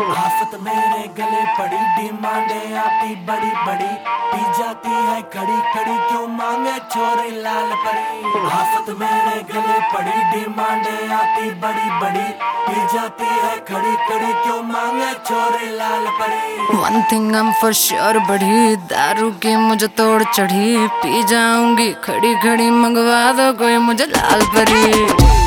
आफत मेरे गले पड़ी, डिमांडे आती बड़ी बड़ी। पी जाती है खड़ी खड़ी क्यों मांगे छोरी लाल परी आफत मेरे गले पड़ी, डिमांडे आती बड़ी बड़ी। पी जाती है खड़ी खड़ी क्यों मांगे छोरी लाल परी वन थिंग हम फॉर श्योर बढ़ी दारू की मुझे तोड़ चढ़ी। पी जाऊँगी खड़ी खड़ी मंगवा दो कोई मुझे लाल परी।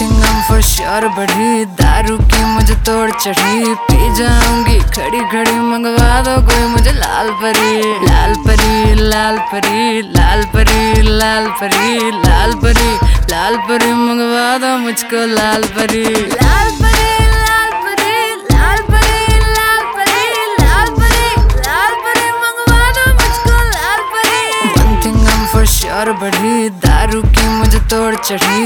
और बढ़ी दारू की मुझे तोड़ चढ़ी पी जाऊँगी खड़ी खड़ी मंगवा दो कोई मुझे लाल परी लाल परी लाल परी लाल परी लाल परी लाल परी लाल परी मंगवा दो मुझको लाल परी लाल परी लाल परी लाल परी लाल परी लाल परी लाल परी मंगवा दो मुझको लाल परी वन थिंग हम फॉर श्योर बढ़ी दारू की मुझे तोड़ चढ़ी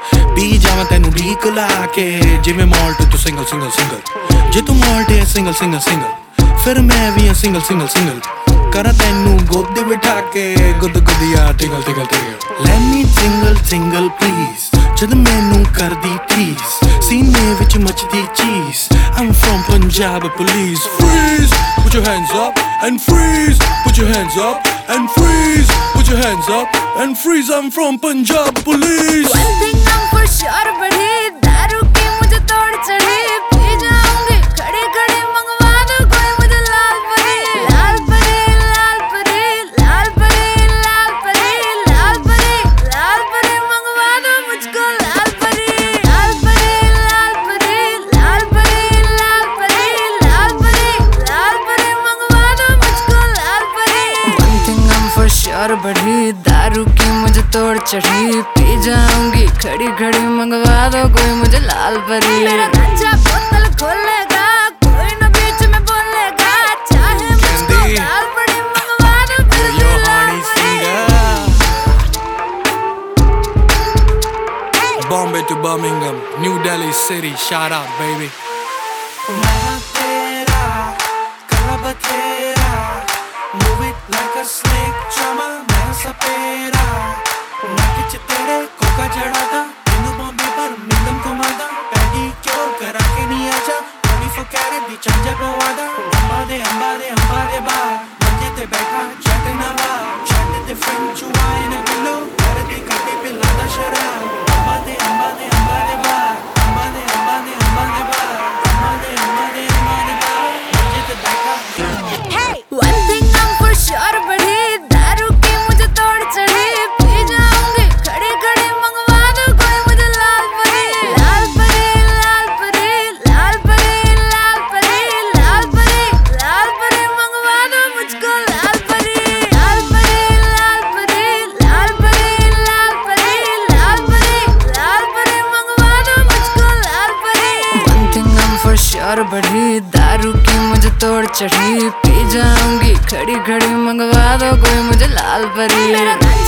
ਜਾਵਾਂ ਤੈਨੂੰ ਢੀਕ ਲਾ ਕੇ ਜਿਵੇਂ ਮਾਲਟ ਤੂੰ ਸਿੰਗਲ ਸਿੰਗਲ ਸਿੰਗਲ ਜੇ ਤੂੰ ਮਾਲਟ ਹੈ ਸਿੰਗਲ ਸਿੰਗਲ ਸਿੰਗਲ ਫਿਰ ਮੈਂ ਵੀ ਆ ਸਿੰਗਲ ਸਿੰਗਲ ਸਿੰਗਲ ਕਰਾਂ ਤੈਨੂੰ ਗੋਦੀ ਬਿਠਾ ਕੇ ਗੁੱਦ ਗੁੱਦੀਆ ਟਿੰਗਲ ਟਿੰਗਲ ਟਿੰਗਲ ਲੈ ਮੀ ਸਿੰਗਲ ਸਿੰਗਲ ਪਲੀਜ਼ ਜਦ ਮੈਨੂੰ ਕਰਦੀ ਪਲੀਜ਼ ਸੀਨੇ ਵਿੱਚ ਮੱਚਦੀ ਚੀਜ਼ I'm from Punjab police freeze put your hands up and freeze put your hands up and freeze put your hands up and freeze I'm from Punjab police Sure बढ़ी दारू तोड़ चढ़ी पी जाऊँगी लाल परी लाल परी लाल परी लाल परी लाल परी लाल लाल परी मंगवा दो मुझको लाल परी लाल परी लाल परी लाल परी लाल परी लाल लाल परी मंगवा दो मुझको लाल परी One thing I'm दारू की मुझे तोड़ चढ़ी पी जाऊँगी खड़ी खड़ी मंगवा दो कोई मुझे लाल परी मेरा बोतल खोलेगा कोई न बीच में बोलेगा चाहे मुझको लाल पड़ी मंगवा दो फिर भी लाल परी. Bombay to Birmingham, New Delhi City. Shout out, baby. मैं तेरे कोका जड़ादा तेनू पर मिलम घुमादा पैडी क्यों करा के नहीं आजा 24 कैरेट दी चंजा पवादा for sure बढ़ी, दारू की मुझे तोड़ चढ़ी। पी जाऊँगी खड़ी खड़ी मंगवा दो, कोई मुझे लाल परी